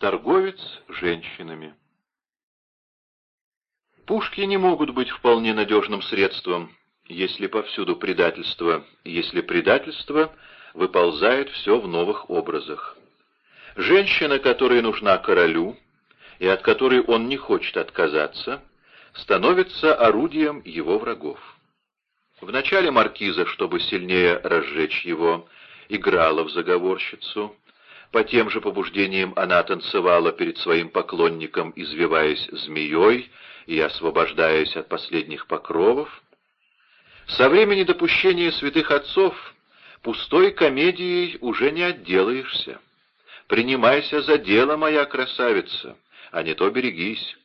Торговец женщинами. Пушки не могут быть вполне надежным средством, если повсюду предательство, если предательство выползает все в новых образах. Женщина, которая нужна королю, и от которой он не хочет отказаться, становится орудием его врагов. Вначале маркиза, чтобы сильнее разжечь его, играла в заговорщицу. По тем же побуждениям она танцевала перед своим поклонником, извиваясь змеей и освобождаясь от последних покровов. Со времени допущения святых отцов пустой комедией уже не отделаешься. Принимайся за дело, моя красавица, а не то берегись.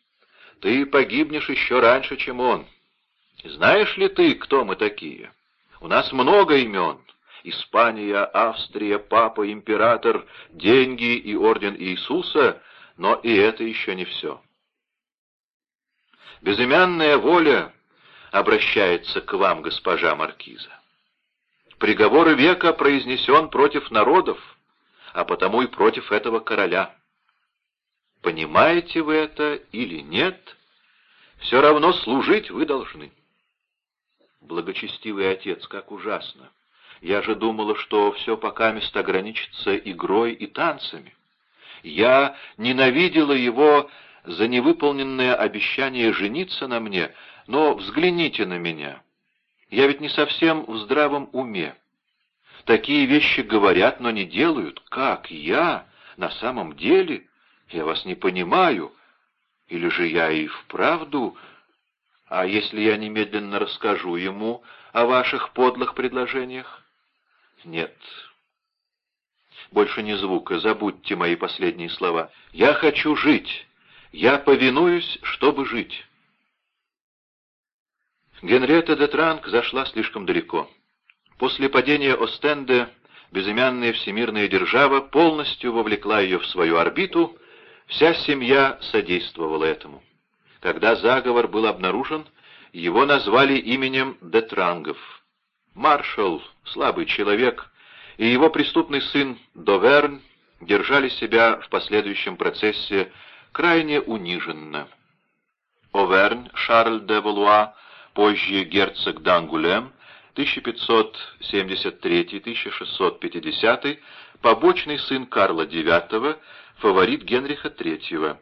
Ты погибнешь еще раньше, чем он. Знаешь ли ты, кто мы такие? У нас много имен. Испания, Австрия, Папа, Император, деньги и Орден Иисуса, но и это еще не все. Безымянная воля обращается к вам, госпожа Маркиза. Приговор века произнесен против народов, а потому и против этого короля. Понимаете вы это или нет, все равно служить вы должны. Благочестивый отец, как ужасно! Я же думала, что все пока место ограничится игрой и танцами. Я ненавидела его за невыполненное обещание жениться на мне, но взгляните на меня. Я ведь не совсем в здравом уме. Такие вещи говорят, но не делают. Как я? На самом деле? Я вас не понимаю. Или же я и вправду... А если я немедленно расскажу ему о ваших подлых предложениях? Нет. Больше ни звука, забудьте мои последние слова. Я хочу жить. Я повинуюсь, чтобы жить. Генрета де Транк зашла слишком далеко. После падения Остенде безымянная всемирная держава полностью вовлекла ее в свою орбиту, вся семья содействовала этому. Когда заговор был обнаружен, его назвали именем Детрангов. Маршал, слабый человек, и его преступный сын Доверн держали себя в последующем процессе крайне униженно. Оверн Шарль де Валуа, позже герцог d'Ангулем, 1573-1650, побочный сын Карла IX, фаворит Генриха III.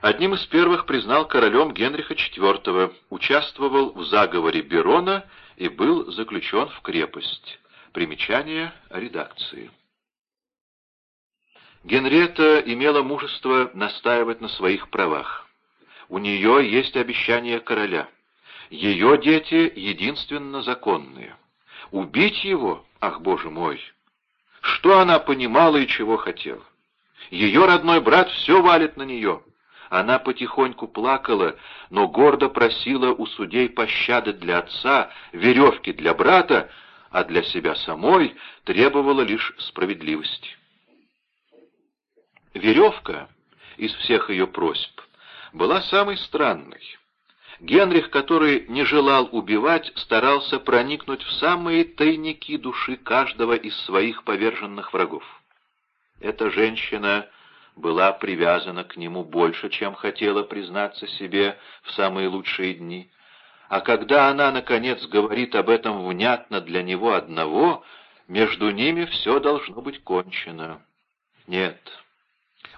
Одним из первых признал королем Генриха IV, участвовал в заговоре Берона и был заключен в крепость. Примечание редакции. Генрета имела мужество настаивать на своих правах. У нее есть обещание короля. Ее дети единственно законные. Убить его? Ах, боже мой! Что она понимала и чего хотела? Ее родной брат все валит на нее. Она потихоньку плакала, но гордо просила у судей пощады для отца, веревки для брата, а для себя самой требовала лишь справедливости. Веревка из всех ее просьб была самой странной. Генрих, который не желал убивать, старался проникнуть в самые тайники души каждого из своих поверженных врагов. Эта женщина была привязана к нему больше, чем хотела признаться себе в самые лучшие дни. А когда она, наконец, говорит об этом внятно для него одного, между ними все должно быть кончено. Нет,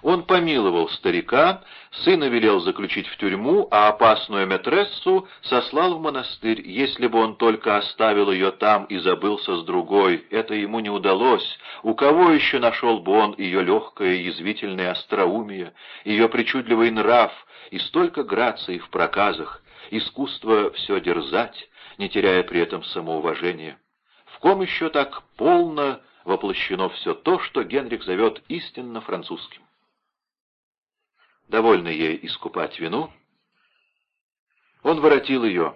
он помиловал старика, сына велел заключить в тюрьму, а опасную метрессу сослал в монастырь. Если бы он только оставил ее там и забылся с другой, это ему не удалось. У кого еще нашел бы он ее легкое язвительное остроумие, ее причудливый нрав и столько грации в проказах, искусство все дерзать, не теряя при этом самоуважения? В ком еще так полно воплощено все то, что Генрих зовет истинно французским? Довольно ей искупать вину, он воротил ее.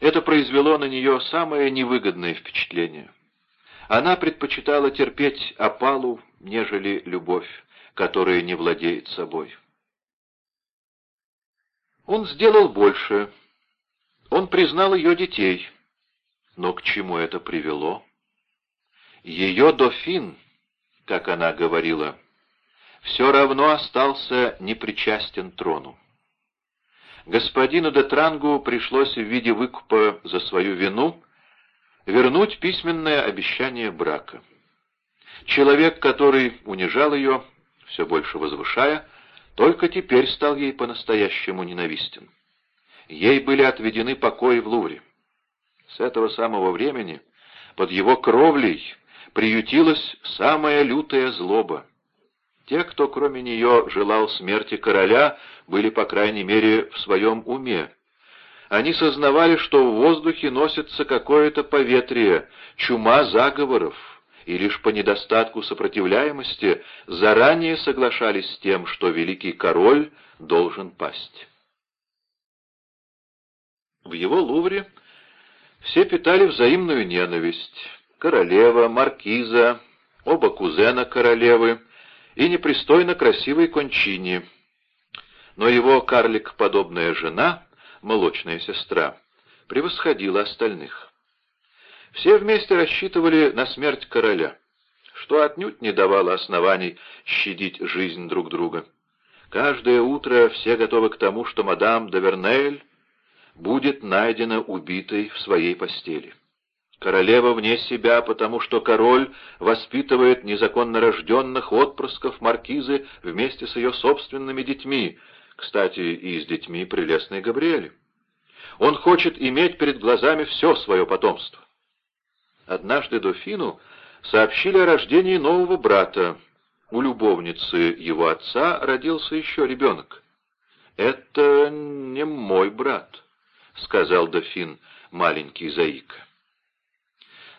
Это произвело на нее самое невыгодное впечатление. Она предпочитала терпеть опалу, нежели любовь, которая не владеет собой. Он сделал больше. Он признал ее детей. Но к чему это привело? Ее дофин, как она говорила, все равно остался непричастен трону. Господину де Трангу пришлось в виде выкупа за свою вину вернуть письменное обещание брака. Человек, который унижал ее, все больше возвышая, только теперь стал ей по-настоящему ненавистен. Ей были отведены покои в Лувре. С этого самого времени под его кровлей приютилась самая лютая злоба. Те, кто кроме нее желал смерти короля, были, по крайней мере, в своем уме. Они сознавали, что в воздухе носится какое-то поветрие, чума заговоров, и лишь по недостатку сопротивляемости заранее соглашались с тем, что великий король должен пасть. В его лувре все питали взаимную ненависть. Королева, маркиза, оба кузена королевы и непристойно красивой кончини. Но его карлик-подобная жена, молочная сестра, превосходила остальных. Все вместе рассчитывали на смерть короля, что отнюдь не давало оснований щадить жизнь друг друга. Каждое утро все готовы к тому, что мадам де Вернель будет найдена убитой в своей постели. Королева вне себя, потому что король воспитывает незаконно рожденных отпрысков маркизы вместе с ее собственными детьми, кстати, и с детьми прелестной Габриэли. Он хочет иметь перед глазами все свое потомство. Однажды дофину сообщили о рождении нового брата. У любовницы его отца родился еще ребенок. «Это не мой брат», — сказал дофин, маленький заик.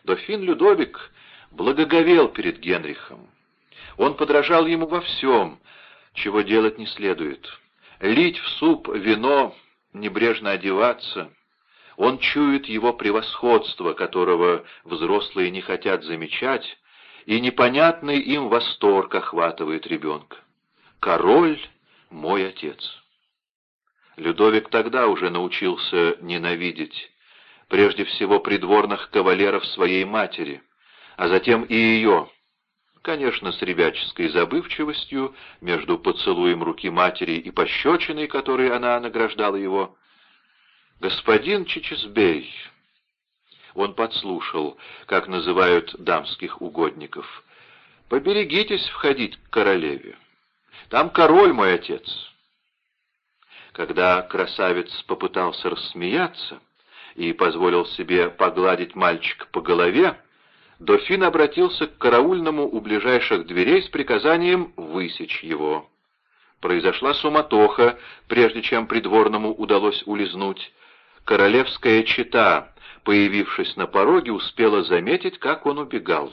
Дофин Людовик благоговел перед Генрихом. Он подражал ему во всем, чего делать не следует. Лить в суп вино, небрежно одеваться. Он чует его превосходство, которого взрослые не хотят замечать, и непонятный им восторг охватывает ребенка. «Король — мой отец». Людовик тогда уже научился ненавидеть, прежде всего придворных кавалеров своей матери, а затем и ее, конечно, с ребяческой забывчивостью, между поцелуем руки матери и пощечиной, которой она награждала его. «Господин Чичесбей», он подслушал, как называют дамских угодников, «поберегитесь входить к королеве. Там король мой отец». Когда красавец попытался рассмеяться и позволил себе погладить мальчика по голове, дофин обратился к караульному у ближайших дверей с приказанием высечь его. Произошла суматоха, прежде чем придворному удалось улизнуть. Королевская чета, появившись на пороге, успела заметить, как он убегал.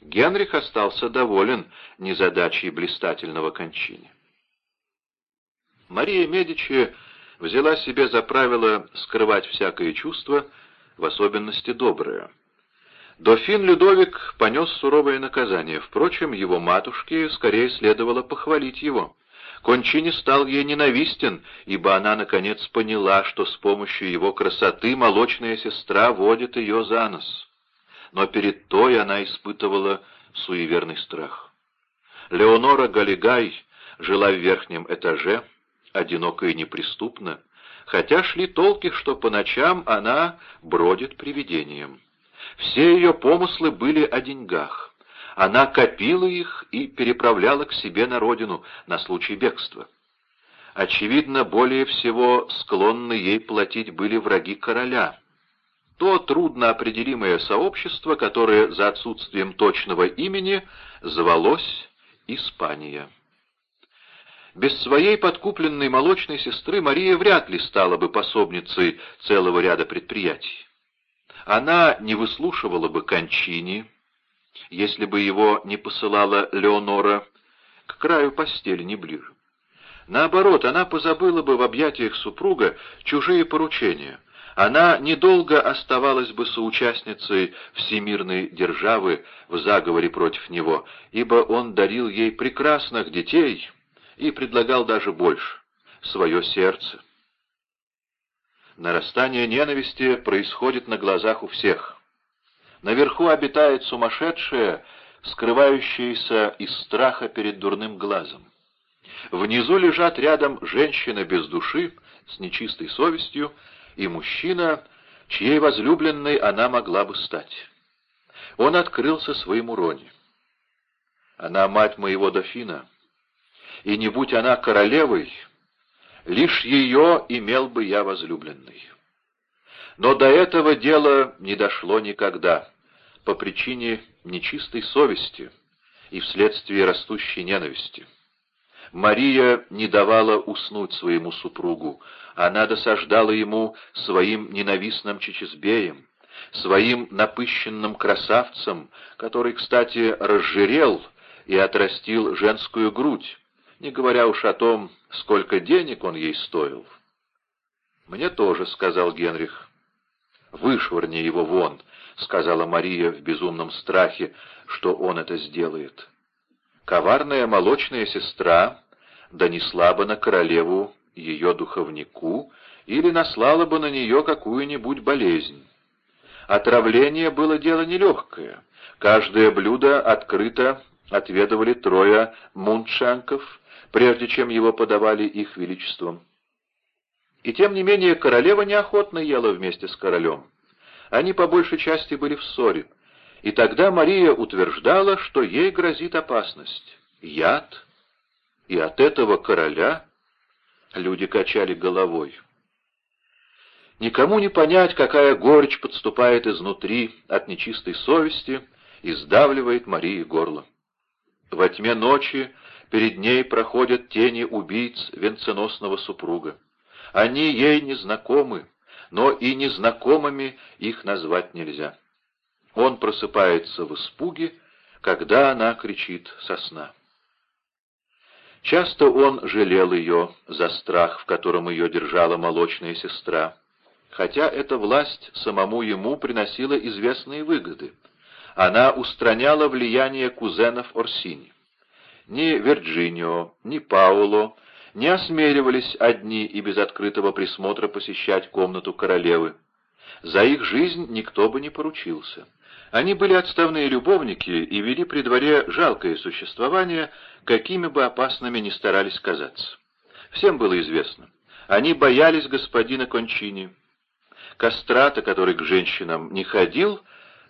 Генрих остался доволен незадачей блистательного кончини. Мария Медичи взяла себе за правило скрывать всякое чувство, в особенности доброе. Дофин Людовик понес суровое наказание, впрочем, его матушке скорее следовало похвалить его. Кончини стал ей ненавистен, ибо она, наконец, поняла, что с помощью его красоты молочная сестра водит ее за нос. Но перед той она испытывала суеверный страх. Леонора Галигай жила в верхнем этаже, одиноко и неприступно, хотя шли толки, что по ночам она бродит привидением. Все ее помыслы были о деньгах. Она копила их и переправляла к себе на родину на случай бегства. Очевидно, более всего склонны ей платить были враги короля. То трудно определимое сообщество, которое за отсутствием точного имени звалось Испания. Без своей подкупленной молочной сестры Мария вряд ли стала бы пособницей целого ряда предприятий. Она не выслушивала бы кончини, если бы его не посылала Леонора к краю постели не ближе. Наоборот, она позабыла бы в объятиях супруга чужие поручения. Она недолго оставалась бы соучастницей всемирной державы в заговоре против него, ибо он дарил ей прекрасных детей — и предлагал даже больше — свое сердце. Нарастание ненависти происходит на глазах у всех. Наверху обитает сумасшедшая, скрывающаяся из страха перед дурным глазом. Внизу лежат рядом женщина без души, с нечистой совестью, и мужчина, чьей возлюбленной она могла бы стать. Он открылся своему Роне. Она мать моего дофина, и не будь она королевой, лишь ее имел бы я возлюбленный. Но до этого дела не дошло никогда, по причине нечистой совести и вследствие растущей ненависти. Мария не давала уснуть своему супругу, она досаждала ему своим ненавистным чечезбеем, своим напыщенным красавцем, который, кстати, разжирел и отрастил женскую грудь, не говоря уж о том, сколько денег он ей стоил. «Мне тоже», — сказал Генрих. «Вышвырни его вон», — сказала Мария в безумном страхе, что он это сделает. Коварная молочная сестра донесла бы на королеву ее духовнику или наслала бы на нее какую-нибудь болезнь. Отравление было дело нелегкое. Каждое блюдо открыто отведывали трое муншанков, прежде чем его подавали их величеством. И тем не менее королева неохотно ела вместе с королем. Они по большей части были в ссоре, и тогда Мария утверждала, что ей грозит опасность. Яд? И от этого короля? Люди качали головой. Никому не понять, какая горечь подступает изнутри от нечистой совести и сдавливает Марии горло. Во тьме ночи перед ней проходят тени убийц венценосного супруга. Они ей не знакомы, но и незнакомыми их назвать нельзя. Он просыпается в испуге, когда она кричит со сна. Часто он жалел ее за страх, в котором ее держала молочная сестра, хотя эта власть самому ему приносила известные выгоды. Она устраняла влияние кузенов Орсини. Ни Вирджинио, ни Пауло не осмеливались одни и без открытого присмотра посещать комнату королевы. За их жизнь никто бы не поручился. Они были отставные любовники и вели при дворе жалкое существование, какими бы опасными ни старались казаться. Всем было известно. Они боялись господина Кончини. Кастрата, который к женщинам не ходил,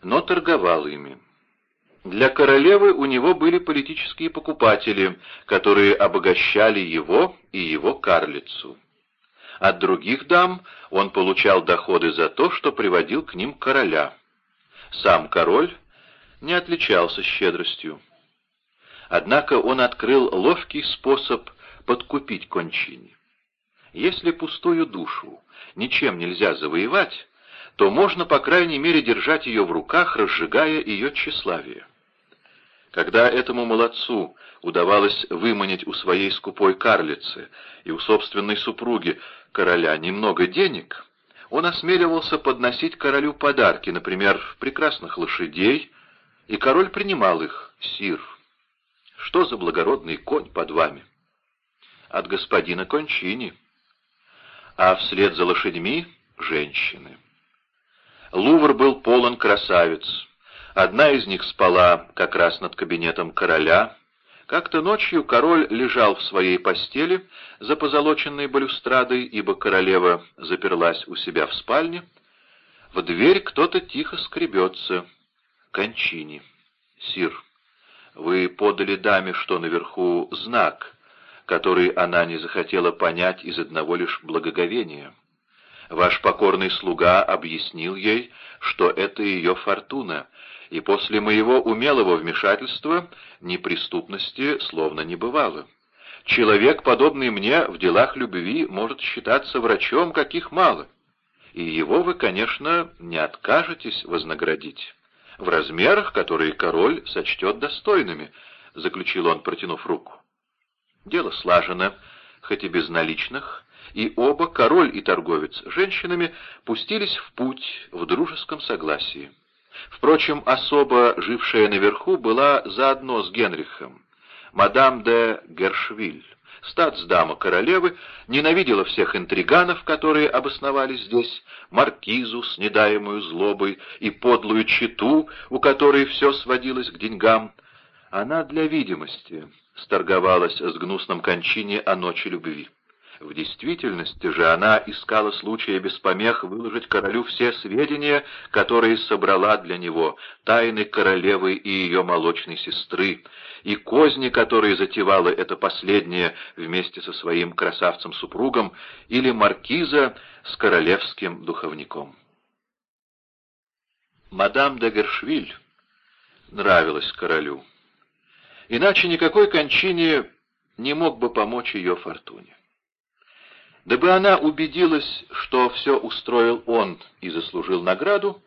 но торговал ими. Для королевы у него были политические покупатели, которые обогащали его и его карлицу. От других дам он получал доходы за то, что приводил к ним короля. Сам король не отличался щедростью. Однако он открыл ловкий способ подкупить кончини. Если пустую душу ничем нельзя завоевать, то можно, по крайней мере, держать ее в руках, разжигая ее тщеславие. Когда этому молодцу удавалось выманить у своей скупой карлицы и у собственной супруги короля немного денег, он осмеливался подносить королю подарки, например, прекрасных лошадей, и король принимал их, сир. Что за благородный конь под вами? От господина Кончини. А вслед за лошадьми — женщины. Лувр был полон красавиц. Одна из них спала как раз над кабинетом короля, как-то ночью король лежал в своей постели за позолоченной балюстрадой, ибо королева заперлась у себя в спальне. В дверь кто-то тихо скребется. Кончини. Сир, вы подали даме, что наверху знак, который она не захотела понять из одного лишь благоговения. Ваш покорный слуга объяснил ей, что это ее фортуна, и после моего умелого вмешательства неприступности словно не бывало. Человек, подобный мне, в делах любви может считаться врачом, каких мало, и его вы, конечно, не откажетесь вознаградить. В размерах, которые король сочтет достойными, — заключил он, протянув руку. Дело слажено, хоть и без наличных, и оба, король и торговец, женщинами пустились в путь в дружеском согласии. Впрочем, особо жившая наверху была заодно с Генрихом. Мадам де Гершвиль, статсдама королевы, ненавидела всех интриганов, которые обосновались здесь, маркизу с недаемую злобой и подлую читу, у которой все сводилось к деньгам, Она для видимости сторговалась с гнусным кончине о ночи любви. В действительности же она искала случая без помех выложить королю все сведения, которые собрала для него, тайны королевы и ее молочной сестры, и козни, которые затевала эта последняя вместе со своим красавцем-супругом, или маркиза с королевским духовником. Мадам де Гершвиль нравилась королю. Иначе никакой кончине не мог бы помочь ее фортуне. Дабы она убедилась, что все устроил он и заслужил награду,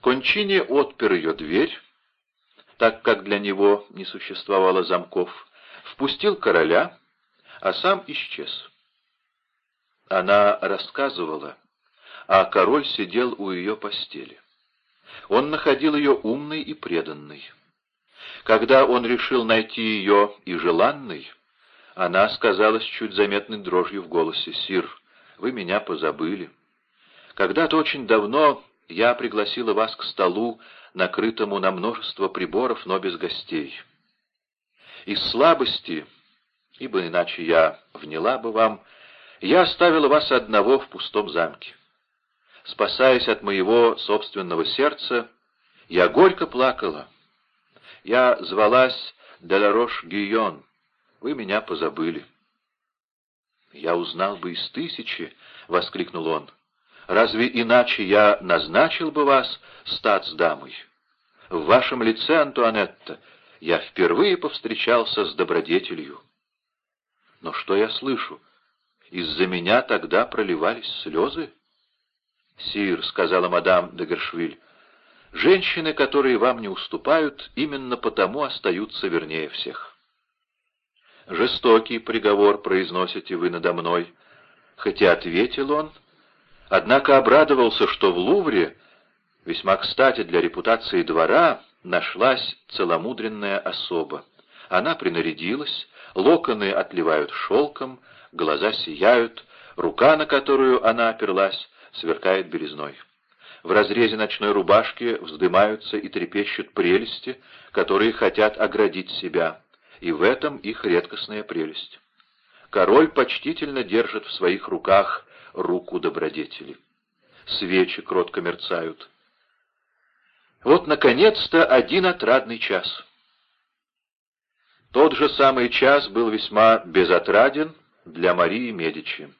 Кончини отпер ее дверь, так как для него не существовало замков, впустил короля, а сам исчез. Она рассказывала, а король сидел у ее постели. Он находил ее умной и преданной. Когда он решил найти ее и желанной, она сказала с чуть заметной дрожью в голосе, «Сир, вы меня позабыли. Когда-то очень давно я пригласила вас к столу, накрытому на множество приборов, но без гостей. Из слабости, ибо иначе я вняла бы вам, я оставила вас одного в пустом замке. Спасаясь от моего собственного сердца, я горько плакала. Я звалась Деларош-Гийон, вы меня позабыли. «Я узнал бы из тысячи», — воскликнул он. «Разве иначе я назначил бы вас стать дамой? В вашем лице, Антуанетта, я впервые повстречался с добродетелью. Но что я слышу? Из-за меня тогда проливались слезы?» «Сир», — сказала мадам де Гершвиль, — «женщины, которые вам не уступают, именно потому остаются вернее всех». «Жестокий приговор произносите вы надо мной». Хотя ответил он, однако обрадовался, что в Лувре, весьма кстати для репутации двора, нашлась целомудренная особа. Она принарядилась, локоны отливают шелком, глаза сияют, рука, на которую она оперлась, сверкает березной. В разрезе ночной рубашки вздымаются и трепещут прелести, которые хотят оградить себя и в этом их редкостная прелесть. Король почтительно держит в своих руках руку добродетели. Свечи кротко мерцают. Вот, наконец-то, один отрадный час. Тот же самый час был весьма безотраден для Марии Медичи.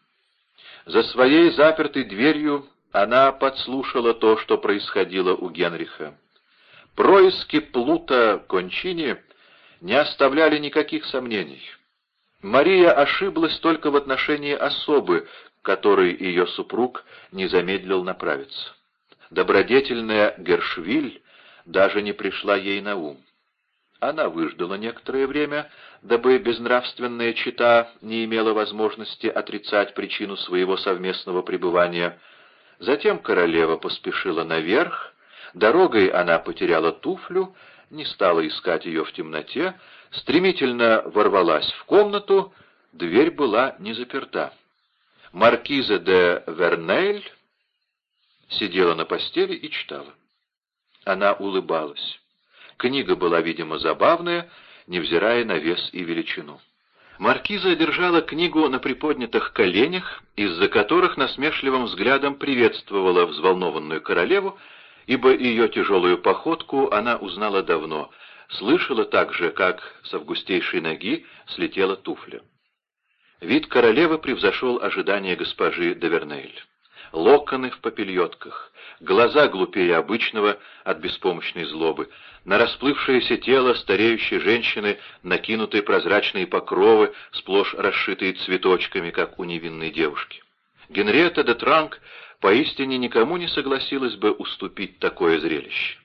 За своей запертой дверью она подслушала то, что происходило у Генриха. Происки Плута Кончини не оставляли никаких сомнений. Мария ошиблась только в отношении особы, которой ее супруг не замедлил направиться. Добродетельная Гершвиль даже не пришла ей на ум. Она выждала некоторое время, дабы безнравственная чита не имела возможности отрицать причину своего совместного пребывания. Затем королева поспешила наверх, дорогой она потеряла туфлю не стала искать ее в темноте, стремительно ворвалась в комнату, дверь была не заперта. Маркиза де Вернель сидела на постели и читала. Она улыбалась. Книга была, видимо, забавная, невзирая на вес и величину. Маркиза держала книгу на приподнятых коленях, из-за которых насмешливым взглядом приветствовала взволнованную королеву, ибо ее тяжелую походку она узнала давно, слышала также, как с августейшей ноги слетела туфля. Вид королевы превзошел ожидания госпожи Девернейль. Локоны в попельотках, глаза глупее обычного от беспомощной злобы, на расплывшееся тело стареющей женщины накинутые прозрачные покровы, сплошь расшитые цветочками, как у невинной девушки. Генриетта де Транк поистине никому не согласилась бы уступить такое зрелище.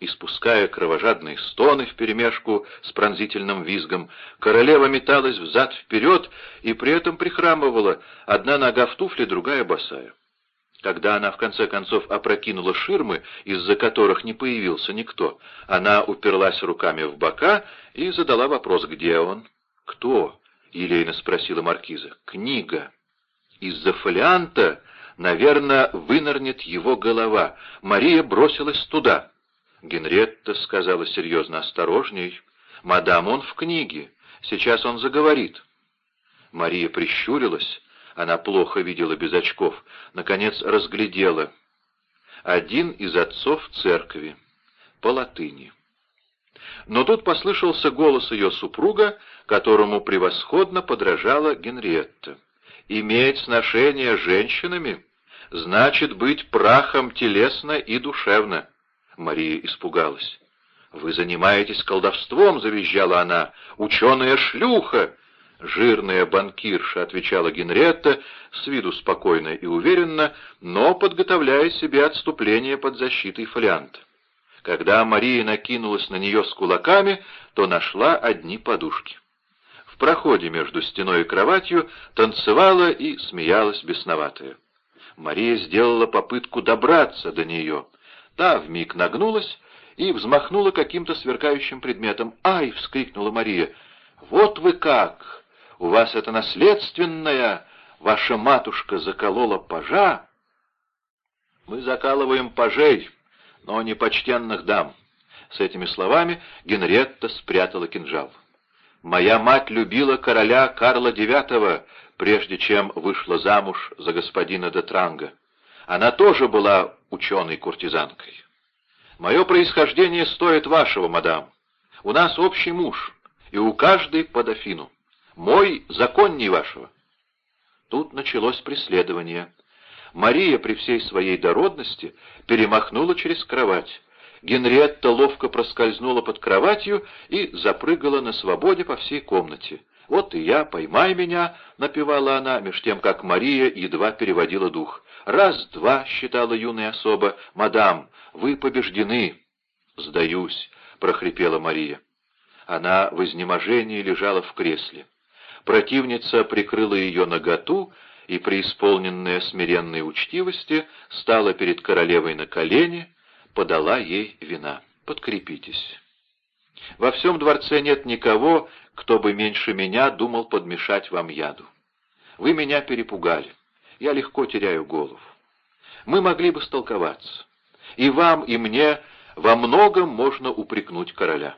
Испуская кровожадные стоны вперемешку с пронзительным визгом, королева металась взад-вперед и при этом прихрамывала, одна нога в туфле, другая босая. Когда она в конце концов опрокинула ширмы, из-за которых не появился никто, она уперлась руками в бока и задала вопрос, где он. «Кто?» — елейно спросила маркиза. «Книга». Из-за фолианта Наверное, вынырнет его голова. Мария бросилась туда. Генретта сказала серьезно, осторожней. «Мадам, он в книге. Сейчас он заговорит». Мария прищурилась. Она плохо видела без очков. Наконец разглядела. Один из отцов церкви. По латыни. Но тут послышался голос ее супруга, которому превосходно подражала Генриетта. «Иметь сношение с женщинами значит быть прахом телесно и душевно». Мария испугалась. «Вы занимаетесь колдовством», — завизжала она. «Ученая шлюха!» «Жирная банкирша», — отвечала Генретта, с виду спокойно и уверенно, но подготовляя себе отступление под защитой фолианта. Когда Мария накинулась на нее с кулаками, то нашла одни подушки. В проходе между стеной и кроватью танцевала и смеялась бесноватая. Мария сделала попытку добраться до нее. Та вмиг нагнулась и взмахнула каким-то сверкающим предметом. «Ай!» — вскрикнула Мария. «Вот вы как! У вас это наследственное! Ваша матушка заколола пажа!» «Мы закалываем пажей, но не почтенных дам!» С этими словами Генретта спрятала кинжал. «Моя мать любила короля Карла IX, прежде чем вышла замуж за господина де Транга. Она тоже была ученой-куртизанкой. Мое происхождение стоит вашего, мадам. У нас общий муж, и у каждой по дофину. Мой законней вашего. Тут началось преследование. Мария при всей своей дородности перемахнула через кровать. Генриетта ловко проскользнула под кроватью и запрыгала на свободе по всей комнате. «Вот и я, поймай меня!» — напевала она, меж тем, как Мария едва переводила дух. «Раз-два», — считала юная особа, — «мадам, вы побеждены». «Сдаюсь», — прохрипела Мария. Она в изнеможении лежала в кресле. Противница прикрыла ее наготу и, преисполненная смиренной учтивости, стала перед королевой на колени, подала ей вина. «Подкрепитесь». Во всем дворце нет никого, кто бы меньше меня думал подмешать вам яду. Вы меня перепугали я легко теряю голову. Мы могли бы столковаться. И вам, и мне во многом можно упрекнуть короля.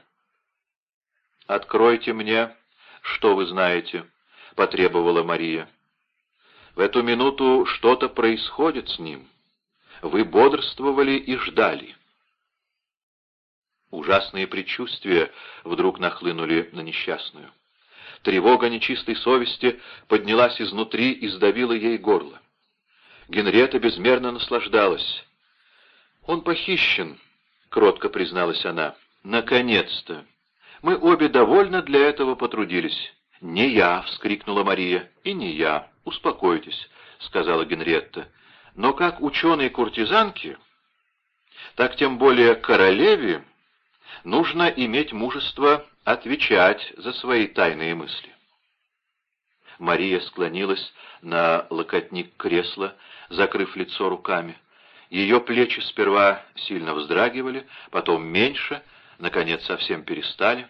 «Откройте мне, что вы знаете», — потребовала Мария. «В эту минуту что-то происходит с ним. Вы бодрствовали и ждали». Ужасные предчувствия вдруг нахлынули на несчастную. Тревога нечистой совести поднялась изнутри и сдавила ей горло. Генрета безмерно наслаждалась. «Он похищен», — кротко призналась она. «Наконец-то! Мы обе довольно для этого потрудились». «Не я!» — вскрикнула Мария. «И не я. Успокойтесь», — сказала Генретта. «Но как ученые-куртизанки, так тем более королеве, нужно иметь мужество отвечать за свои тайные мысли. Мария склонилась на локотник кресла, закрыв лицо руками. Ее плечи сперва сильно вздрагивали, потом меньше, наконец совсем перестали.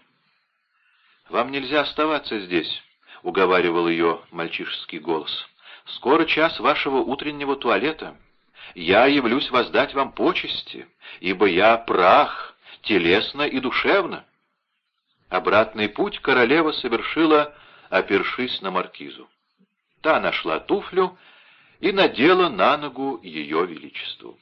«Вам нельзя оставаться здесь», — уговаривал ее мальчишеский голос. «Скоро час вашего утреннего туалета. Я явлюсь воздать вам почести, ибо я прах, телесно и душевно». Обратный путь королева совершила, опершись на маркизу. Та нашла туфлю и надела на ногу ее величеству.